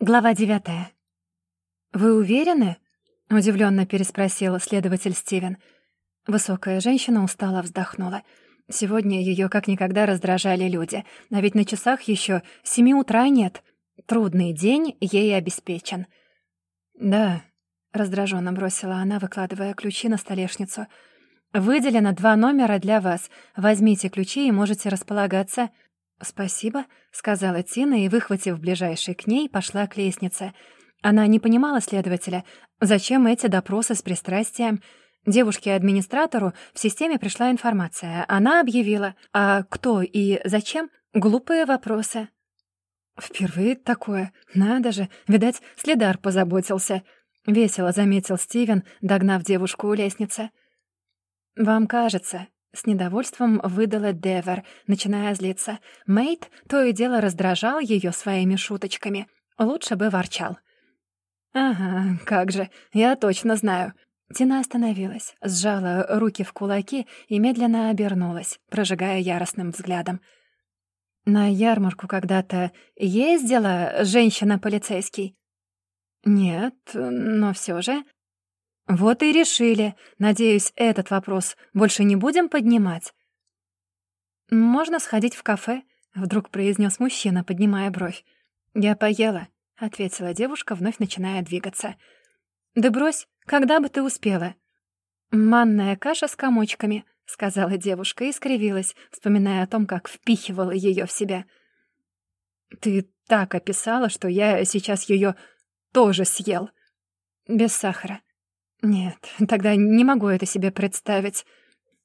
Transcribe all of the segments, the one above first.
Глава девятая. «Вы уверены?» — удивлённо переспросил следователь Стивен. Высокая женщина устало вздохнула. Сегодня её как никогда раздражали люди, а ведь на часах ещё семи утра нет. Трудный день ей обеспечен. «Да», — раздражённо бросила она, выкладывая ключи на столешницу. «Выделено два номера для вас. Возьмите ключи и можете располагаться». «Спасибо», — сказала Тина и, выхватив ближайший к ней, пошла к лестнице. Она не понимала следователя, зачем эти допросы с пристрастием. Девушке-администратору в системе пришла информация. Она объявила, а кто и зачем — глупые вопросы. «Впервые такое. Надо же. Видать, следар позаботился», — весело заметил Стивен, догнав девушку у лестницы. «Вам кажется», с недовольством выдала Девер, начиная злиться. Мейт то и дело раздражал ее своими шуточками. Лучше бы ворчал. «Ага, как же, я точно знаю». Тина остановилась, сжала руки в кулаки и медленно обернулась, прожигая яростным взглядом. «На ярмарку когда-то ездила женщина-полицейский?» «Нет, но все же...» «Вот и решили. Надеюсь, этот вопрос больше не будем поднимать?» «Можно сходить в кафе», — вдруг произнес мужчина, поднимая бровь. «Я поела», — ответила девушка, вновь начиная двигаться. «Да брось, когда бы ты успела?» «Манная каша с комочками», — сказала девушка и скривилась, вспоминая о том, как впихивала ее в себя. «Ты так описала, что я сейчас ее тоже съел. Без сахара. «Нет, тогда не могу это себе представить».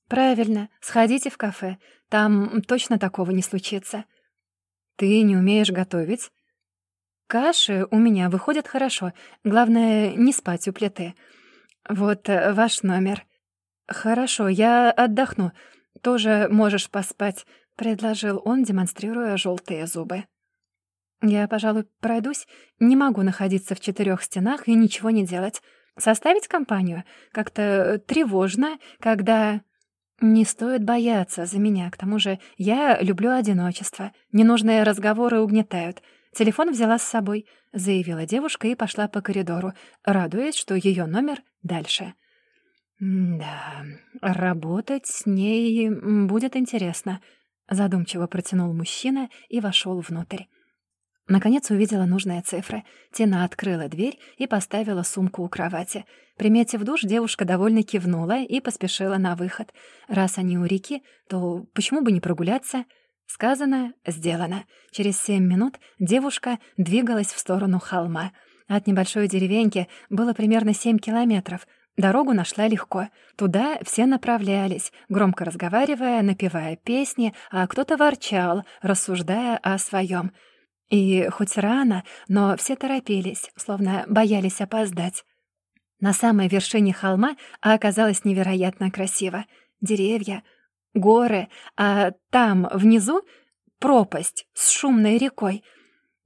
«Правильно, сходите в кафе. Там точно такого не случится». «Ты не умеешь готовить?» «Каши у меня выходят хорошо. Главное, не спать у плиты. Вот э, ваш номер». «Хорошо, я отдохну. Тоже можешь поспать», — предложил он, демонстрируя желтые зубы. «Я, пожалуй, пройдусь. Не могу находиться в четырех стенах и ничего не делать». Составить компанию? Как-то тревожно, когда... Не стоит бояться за меня, к тому же я люблю одиночество. Ненужные разговоры угнетают. Телефон взяла с собой, заявила девушка и пошла по коридору, радуясь, что ее номер дальше. «Да, работать с ней будет интересно», — задумчиво протянул мужчина и вошел внутрь. Наконец увидела нужные цифры. Тина открыла дверь и поставила сумку у кровати. Приметив душ, девушка довольно кивнула и поспешила на выход. Раз они у реки, то почему бы не прогуляться? Сказано, сделано. Через семь минут девушка двигалась в сторону холма. От небольшой деревеньки было примерно семь километров. Дорогу нашла легко. Туда все направлялись, громко разговаривая, напевая песни, а кто-то ворчал, рассуждая о своем — и хоть рано, но все торопились, словно боялись опоздать. На самой вершине холма оказалось невероятно красиво. Деревья, горы, а там, внизу, пропасть с шумной рекой.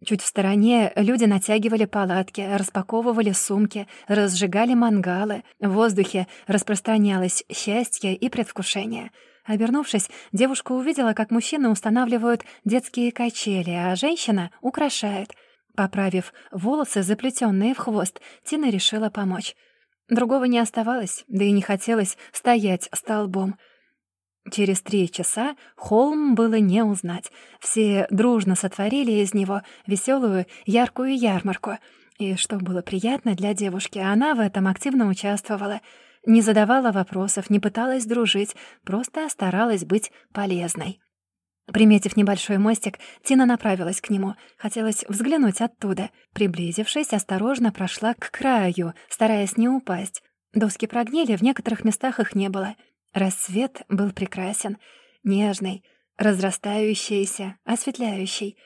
Чуть в стороне люди натягивали палатки, распаковывали сумки, разжигали мангалы. В воздухе распространялось счастье и предвкушение — Обернувшись, девушка увидела, как мужчины устанавливают детские качели, а женщина украшает. Поправив волосы, заплетенные в хвост, Тина решила помочь. Другого не оставалось, да и не хотелось стоять столбом. Через три часа холм было не узнать. Все дружно сотворили из него веселую, яркую ярмарку. И что было приятно для девушки, она в этом активно участвовала — не задавала вопросов, не пыталась дружить, просто старалась быть полезной. Приметив небольшой мостик, Тина направилась к нему. Хотелось взглянуть оттуда. Приблизившись, осторожно прошла к краю, стараясь не упасть. Доски прогнили, в некоторых местах их не было. Рассвет был прекрасен, нежный, разрастающийся, осветляющий.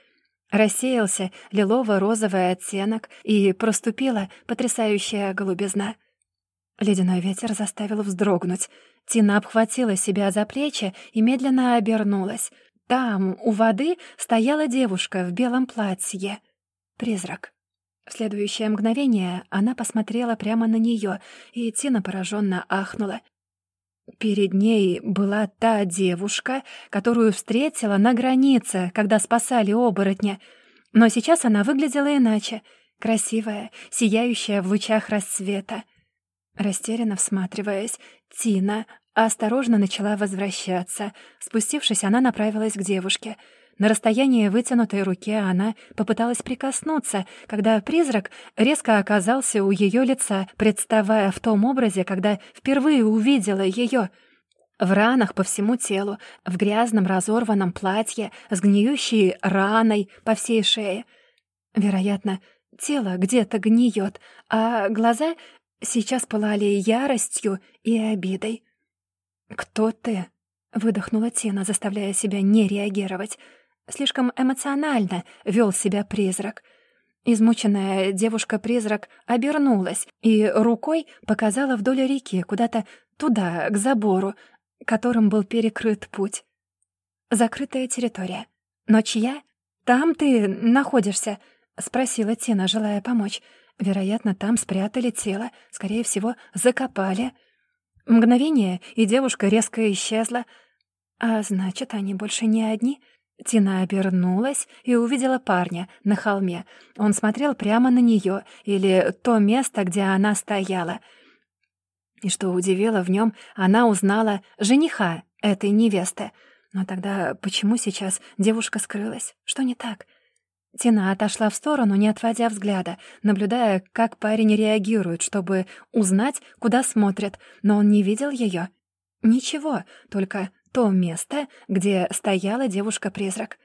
Рассеялся лилово-розовый оттенок, и проступила потрясающая голубизна — Ледяной ветер заставил вздрогнуть. Тина обхватила себя за плечи и медленно обернулась. Там, у воды, стояла девушка в белом платье. Призрак. В следующее мгновение она посмотрела прямо на нее, и Тина пораженно ахнула. Перед ней была та девушка, которую встретила на границе, когда спасали оборотня. Но сейчас она выглядела иначе. красивая, сияющая в лучах рассвета. Растерянно всматриваясь, Тина осторожно начала возвращаться. Спустившись, она направилась к девушке. На расстоянии вытянутой руки она попыталась прикоснуться, когда призрак резко оказался у ее лица, представая в том образе, когда впервые увидела ее — в ранах по всему телу, в грязном разорванном платье, с гниющей раной по всей шее. Вероятно, тело где-то гниет, а глаза сейчас пылали яростью и обидой. «Кто ты?» — выдохнула Тина, заставляя себя не реагировать. Слишком эмоционально вел себя призрак. Измученная девушка-призрак обернулась и рукой показала вдоль реки, куда-то туда, к забору, которым был перекрыт путь. Закрытая территория. Но чья? Там ты находишься? Спросила Тина, желая помочь. Вероятно, там спрятали тело, скорее всего, закопали. Мгновение, и девушка резко исчезла. А значит, они больше не одни. Тина обернулась и увидела парня на холме. Он смотрел прямо на нее или то место, где она стояла — и что удивило в нем, она узнала жениха этой невесты. Но тогда почему сейчас девушка скрылась? Что не так? Тина отошла в сторону, не отводя взгляда, наблюдая, как парень реагирует, чтобы узнать, куда смотрит, но он не видел ее. Ничего, только то место, где стояла девушка-призрак.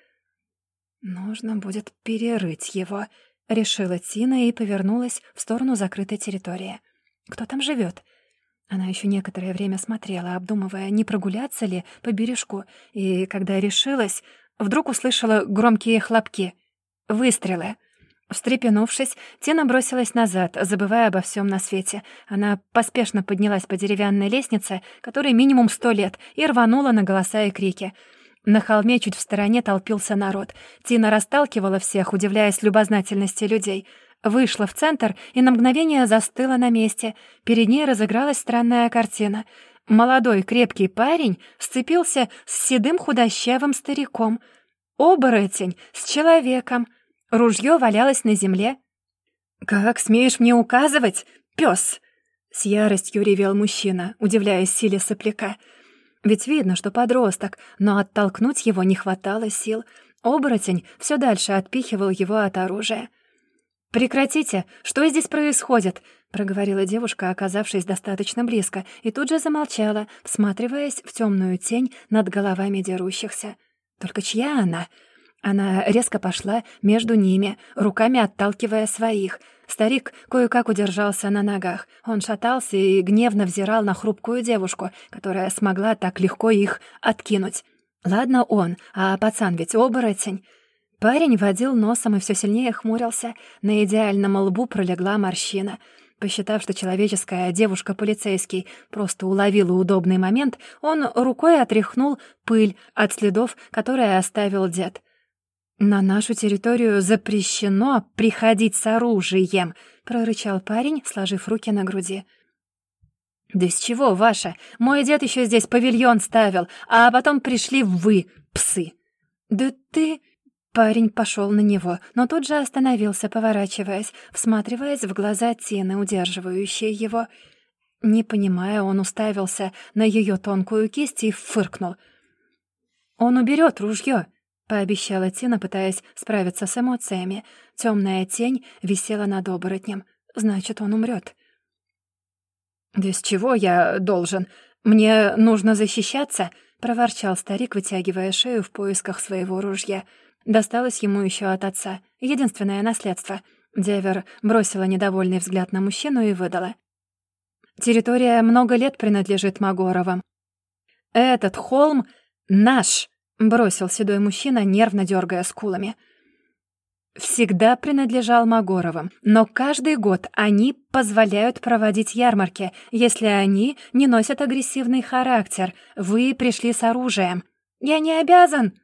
«Нужно будет перерыть его», — решила Тина и повернулась в сторону закрытой территории. «Кто там живет? Она еще некоторое время смотрела, обдумывая, не прогуляться ли по бережку, и когда решилась, вдруг услышала громкие хлопки. Выстрелы. Встрепенувшись, Тина бросилась назад, забывая обо всем на свете. Она поспешно поднялась по деревянной лестнице, которой минимум сто лет, и рванула на голоса и крики. На холме чуть в стороне толпился народ. Тина расталкивала всех, удивляясь любознательности людей — Вышла в центр и на мгновение застыла на месте. Перед ней разыгралась странная картина. Молодой крепкий парень сцепился с седым худощавым стариком. Оборотень с человеком. Ружье валялось на земле. «Как смеешь мне указывать, пес? С яростью ревел мужчина, удивляясь силе сопляка. Ведь видно, что подросток, но оттолкнуть его не хватало сил. Оборотень все дальше отпихивал его от оружия. «Прекратите! Что здесь происходит?» — проговорила девушка, оказавшись достаточно близко, и тут же замолчала, всматриваясь в темную тень над головами дерущихся. «Только чья она?» Она резко пошла между ними, руками отталкивая своих. Старик кое-как удержался на ногах. Он шатался и гневно взирал на хрупкую девушку, которая смогла так легко их откинуть. Ладно он, а пацан ведь оборотень. Парень водил носом и все сильнее хмурился. На идеальном лбу пролегла морщина. Посчитав, что человеческая девушка-полицейский просто уловила удобный момент, он рукой отряхнул пыль от следов, которые оставил дед. «На нашу территорию запрещено приходить с оружием», — прорычал парень, сложив руки на груди. «Да с чего, ваша? Мой дед еще здесь павильон ставил, а потом пришли вы, псы». «Да ты...» Парень пошел на него, но тут же остановился, поворачиваясь, всматриваясь в глаза Тины, удерживающие его. Не понимая, он уставился на ее тонкую кисть и фыркнул. «Он уберет ружье», — пообещала Тина, пытаясь справиться с эмоциями. Темная тень висела над оборотнем. «Значит, он умрет. «Да с чего я должен? Мне нужно защищаться?» — проворчал старик, вытягивая шею в поисках своего ружья. Досталось ему еще от отца. Единственное наследство. Девер бросила недовольный взгляд на мужчину и выдала. «Территория много лет принадлежит Магоровым». «Этот холм наш!» — бросил седой мужчина, нервно дергая скулами. «Всегда принадлежал Магоровым, но каждый год они позволяют проводить ярмарки, если они не носят агрессивный характер. Вы пришли с оружием». «Я не обязан!»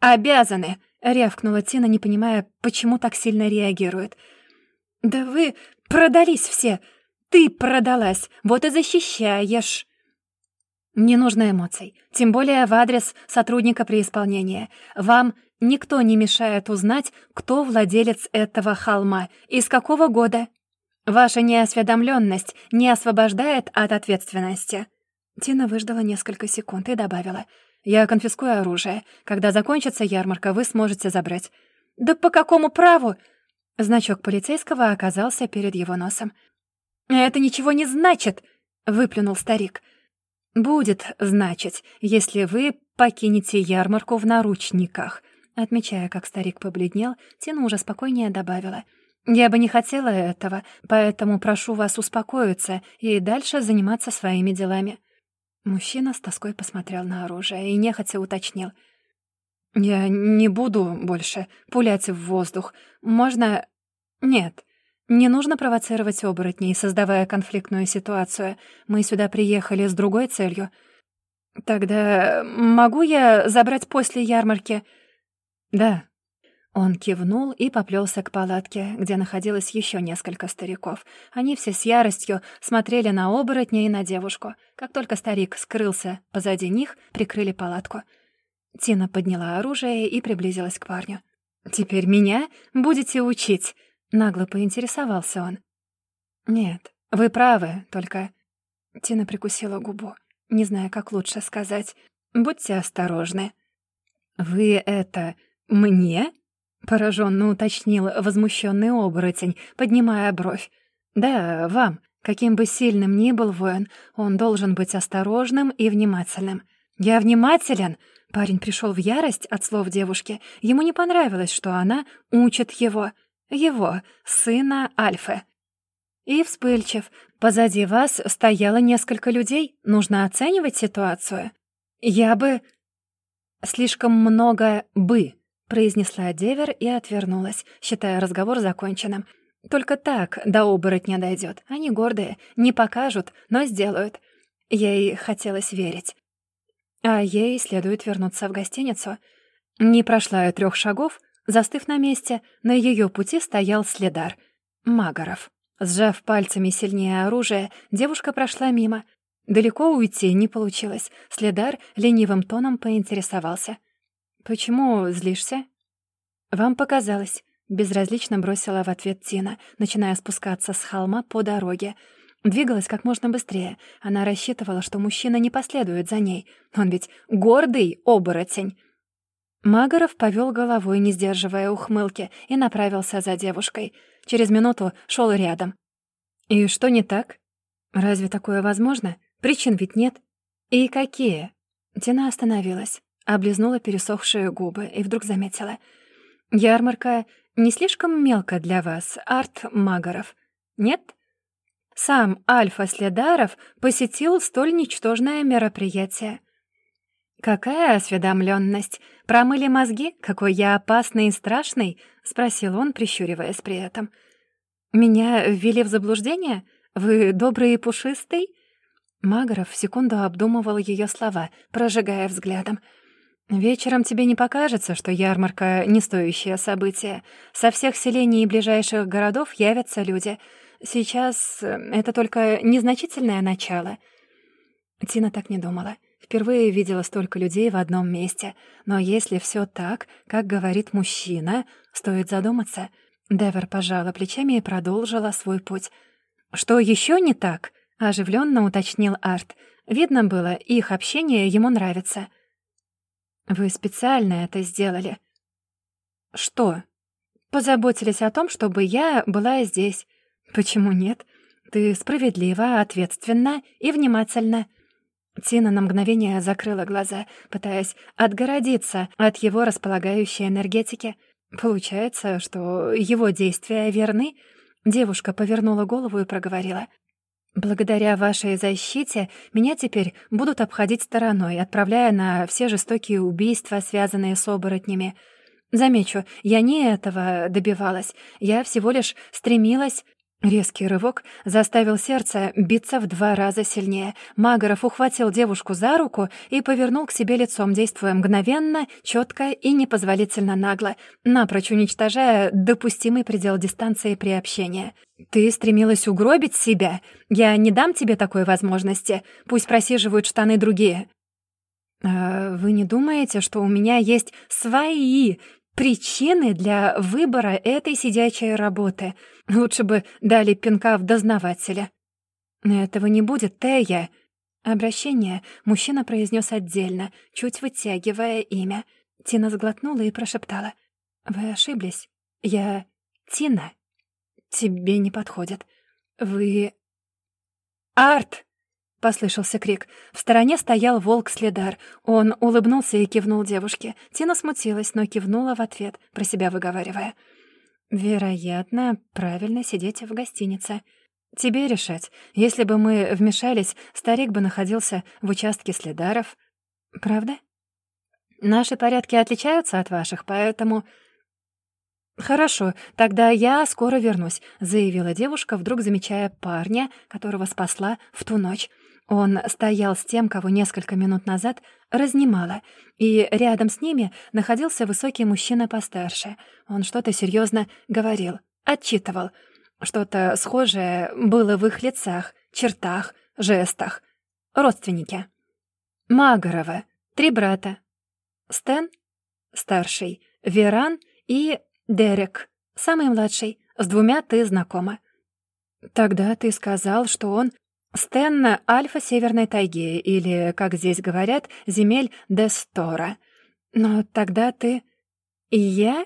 «Обязаны!» — рявкнула Тина, не понимая, почему так сильно реагирует. «Да вы продались все! Ты продалась! Вот и защищаешь!» Не нужно эмоций, тем более в адрес сотрудника при исполнении. Вам никто не мешает узнать, кто владелец этого холма и с какого года. Ваша неосведомленность не освобождает от ответственности». Тина выждала несколько секунд и добавила. «Я конфискую оружие. Когда закончится ярмарка, вы сможете забрать». «Да по какому праву?» Значок полицейского оказался перед его носом. «Это ничего не значит!» — выплюнул старик. «Будет значить, если вы покинете ярмарку в наручниках». Отмечая, как старик побледнел, Тина уже спокойнее добавила. «Я бы не хотела этого, поэтому прошу вас успокоиться и дальше заниматься своими делами». Мужчина с тоской посмотрел на оружие и нехотя уточнил. «Я не буду больше пулять в воздух. Можно...» «Нет, не нужно провоцировать оборотней, создавая конфликтную ситуацию. Мы сюда приехали с другой целью. Тогда могу я забрать после ярмарки? Да. Он кивнул и поплелся к палатке, где находилось еще несколько стариков. Они все с яростью смотрели на оборотня и на девушку. Как только старик скрылся позади них, прикрыли палатку. Тина подняла оружие и приблизилась к парню. «Теперь меня будете учить?» Нагло поинтересовался он. «Нет, вы правы, только...» Тина прикусила губу, не зная, как лучше сказать. «Будьте осторожны». «Вы это... мне?» — пораженно уточнил возмущенный оборотень, поднимая бровь. «Да, вам. Каким бы сильным ни был воин, он должен быть осторожным и внимательным». «Я внимателен!» Парень пришел в ярость от слов девушки. Ему не понравилось, что она учит его — его, сына Альфы. И вспыльчив. Позади вас стояло несколько людей. Нужно оценивать ситуацию. Я бы... Слишком много «бы», — произнесла Девер и отвернулась, считая разговор законченным. Только так до оборотня дойдет. Они гордые, не покажут, но сделают. Ей хотелось верить. А ей следует вернуться в гостиницу. Не прошла я трех шагов, Застыв на месте, на ее пути стоял следар. Магаров. Сжав пальцами сильнее оружие, девушка прошла мимо. Далеко уйти не получилось. Следар ленивым тоном поинтересовался. «Почему злишься?» «Вам показалось», — безразлично бросила в ответ Тина, начиная спускаться с холма по дороге. Двигалась как можно быстрее. Она рассчитывала, что мужчина не последует за ней. Он ведь гордый оборотень. Магаров повел головой, не сдерживая ухмылки, и направился за девушкой. Через минуту шел рядом. «И что не так? Разве такое возможно? Причин ведь нет. И какие?» Тина остановилась, облизнула пересохшие губы и вдруг заметила. «Ярмарка не слишком мелко для вас, Арт Магаров, нет?» Сам Альфа Следаров посетил столь ничтожное мероприятие. «Какая осведомленность! Промыли мозги? Какой я опасный и страшный?» — спросил он, прищуриваясь при этом. «Меня ввели в заблуждение? Вы добрый и пушистый?» Магоров секунду обдумывал ее слова, прожигая взглядом. «Вечером тебе не покажется, что ярмарка — не стоящее событие. Со всех селений и ближайших городов явятся люди. Сейчас это только незначительное начало». Тина так не думала. Впервые видела столько людей в одном месте. Но если все так, как говорит мужчина, стоит задуматься. Девер пожала плечами и продолжила свой путь. «Что еще не так?» — оживленно уточнил Арт. Видно было, их общение ему нравится. «Вы специально это сделали?» «Что?» «Позаботились о том, чтобы я была здесь». «Почему нет? Ты справедлива, ответственна и внимательна. Тина на мгновение закрыла глаза, пытаясь отгородиться от его располагающей энергетики. Получается, что его действия верны? Девушка повернула голову и проговорила. «Благодаря вашей защите меня теперь будут обходить стороной, отправляя на все жестокие убийства, связанные с оборотнями. Замечу, я не этого добивалась. Я всего лишь стремилась Резкий рывок заставил сердце биться в два раза сильнее. Магоров ухватил девушку за руку и повернул к себе лицом, действуя мгновенно, четко и непозволительно нагло, напрочь уничтожая допустимый предел дистанции при общении. «Ты стремилась угробить себя? Я не дам тебе такой возможности. Пусть просиживают штаны другие». «А вы не думаете, что у меня есть свои причины для выбора этой сидячей работы. Лучше бы дали пинка в дознавателя. Этого не будет, Тея. Обращение мужчина произнес отдельно, чуть вытягивая имя. Тина сглотнула и прошептала. «Вы ошиблись. Я Тина. Тебе не подходит. Вы... Арт!» — послышался крик. В стороне стоял волк-следар. Он улыбнулся и кивнул девушке. Тина смутилась, но кивнула в ответ, про себя выговаривая. «Вероятно, правильно сидеть в гостинице. Тебе решать. Если бы мы вмешались, старик бы находился в участке следаров. Правда? Наши порядки отличаются от ваших, поэтому...» «Хорошо, тогда я скоро вернусь», — заявила девушка, вдруг замечая парня, которого спасла в ту ночь. Он стоял с тем, кого несколько минут назад разнимала, и рядом с ними находился высокий мужчина постарше. Он что-то серьезно говорил, отчитывал. Что-то схожее было в их лицах, чертах, жестах. Родственники. Магорова, три брата. Стэн, старший, Веран и Дерек, самый младший. С двумя ты знакома. Тогда ты сказал, что он Стенна — альфа Северной тайги, или, как здесь говорят, земель Дестора. Но тогда ты... И я?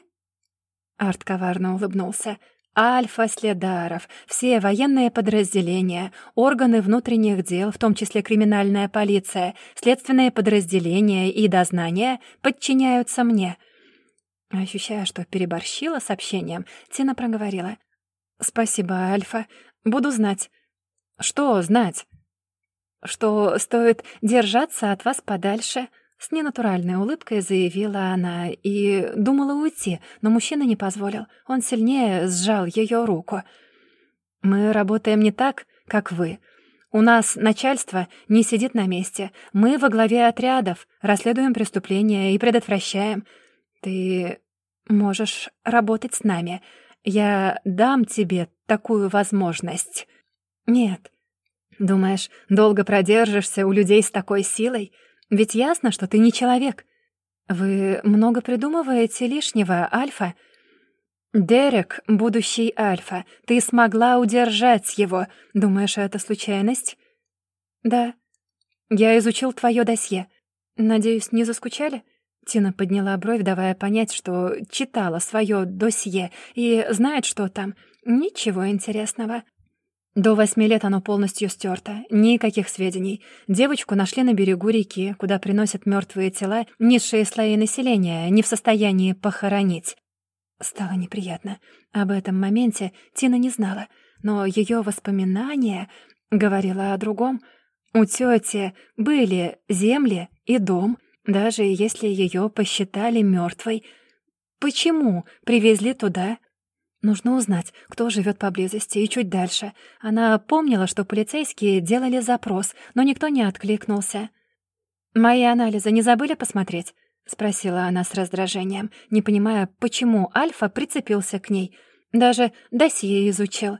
Арт коварно улыбнулся. Альфа Следаров, все военные подразделения, органы внутренних дел, в том числе криминальная полиция, следственные подразделения и дознания подчиняются мне. Ощущая, что переборщила с общением, Тина проговорила. «Спасибо, Альфа. Буду знать. «Что знать?» «Что стоит держаться от вас подальше», — с ненатуральной улыбкой заявила она и думала уйти, но мужчина не позволил. Он сильнее сжал ее руку. «Мы работаем не так, как вы. У нас начальство не сидит на месте. Мы во главе отрядов, расследуем преступления и предотвращаем. Ты можешь работать с нами. Я дам тебе такую возможность». «Нет». «Думаешь, долго продержишься у людей с такой силой? Ведь ясно, что ты не человек. Вы много придумываете лишнего, Альфа?» «Дерек — будущий Альфа. Ты смогла удержать его. Думаешь, это случайность?» «Да. Я изучил твое досье. Надеюсь, не заскучали?» Тина подняла бровь, давая понять, что читала свое досье и знает, что там. Ничего интересного. До восьми лет оно полностью стерто, никаких сведений. Девочку нашли на берегу реки, куда приносят мертвые тела низшие слои населения, не в состоянии похоронить. Стало неприятно. Об этом моменте Тина не знала, но ее воспоминания говорило о другом. У тети были земли и дом, даже если ее посчитали мертвой. Почему привезли туда Нужно узнать, кто живет поблизости и чуть дальше. Она помнила, что полицейские делали запрос, но никто не откликнулся. «Мои анализы не забыли посмотреть?» — спросила она с раздражением, не понимая, почему Альфа прицепился к ней. Даже досье изучил.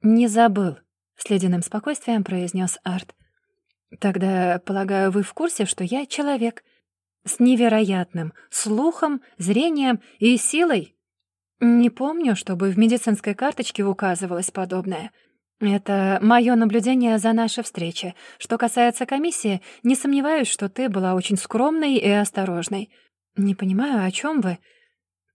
«Не забыл», — с ледяным спокойствием произнес Арт. «Тогда, полагаю, вы в курсе, что я человек. С невероятным слухом, зрением и силой?» «Не помню, чтобы в медицинской карточке указывалось подобное. Это мое наблюдение за нашей встречей. Что касается комиссии, не сомневаюсь, что ты была очень скромной и осторожной. Не понимаю, о чем вы.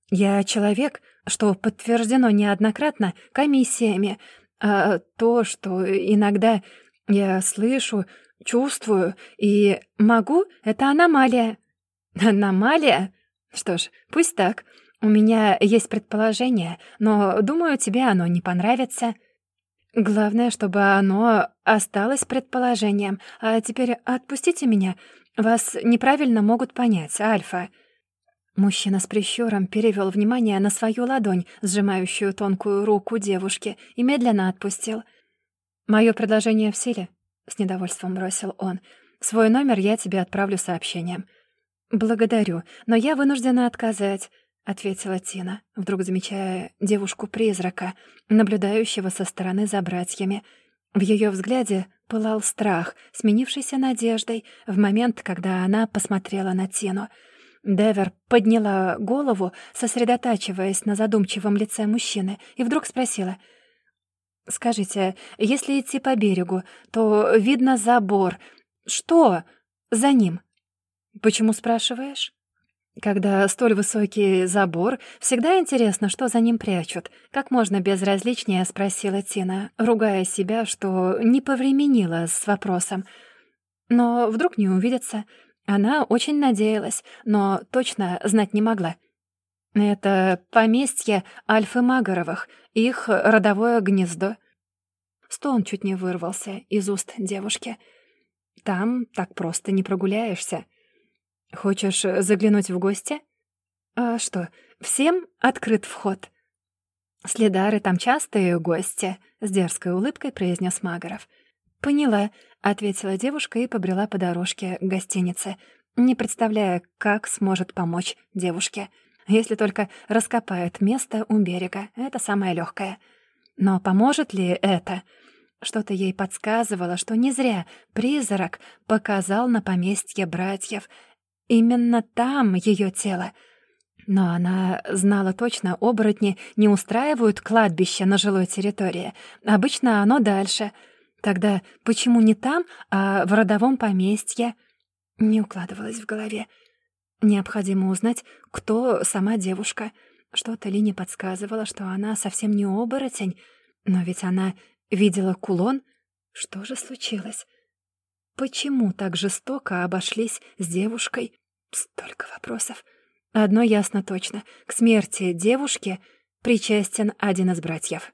Я человек, что подтверждено неоднократно комиссиями, а то, что иногда я слышу, чувствую и могу, это аномалия». «Аномалия? Что ж, пусть так». «У меня есть предположение, но, думаю, тебе оно не понравится». «Главное, чтобы оно осталось предположением. А теперь отпустите меня. Вас неправильно могут понять, Альфа». Мужчина с прищуром перевел внимание на свою ладонь, сжимающую тонкую руку девушки, и медленно отпустил. «Мое предложение в силе», — с недовольством бросил он. «Свой номер я тебе отправлю сообщением». «Благодарю, но я вынуждена отказать», — ответила Тина, вдруг замечая девушку-призрака, наблюдающего со стороны за братьями. В ее взгляде пылал страх, сменившийся надеждой в момент, когда она посмотрела на Тину — Девер подняла голову, сосредотачиваясь на задумчивом лице мужчины, и вдруг спросила. «Скажите, если идти по берегу, то видно забор. Что за ним?» «Почему спрашиваешь?» Когда столь высокий забор, всегда интересно, что за ним прячут. Как можно безразличнее спросила Тина, ругая себя, что не повременила с вопросом. Но вдруг не увидятся. Она очень надеялась, но точно знать не могла. Это поместье Альфы Магаровых, их родовое гнездо. Стон чуть не вырвался из уст девушки. Там так просто не прогуляешься. Хочешь заглянуть в гости? А что, всем открыт вход? Следары там частые гости, с дерзкой улыбкой произнес Магаров. Поняла, — ответила девушка и побрела по дорожке к гостинице, не представляя, как сможет помочь девушке. Если только раскопает место у берега, это самое легкое. Но поможет ли это? Что-то ей подсказывало, что не зря призрак показал на поместье братьев. Именно там ее тело. Но она знала точно, оборотни не устраивают кладбище на жилой территории. Обычно оно дальше — Тогда почему не там, а в родовом поместье? Не укладывалось в голове. Необходимо узнать, кто сама девушка. Что-то Лине подсказывало, что она совсем не оборотень. Но ведь она видела кулон. Что же случилось? Почему так жестоко обошлись с девушкой? Столько вопросов. Одно ясно точно. К смерти девушки причастен один из братьев.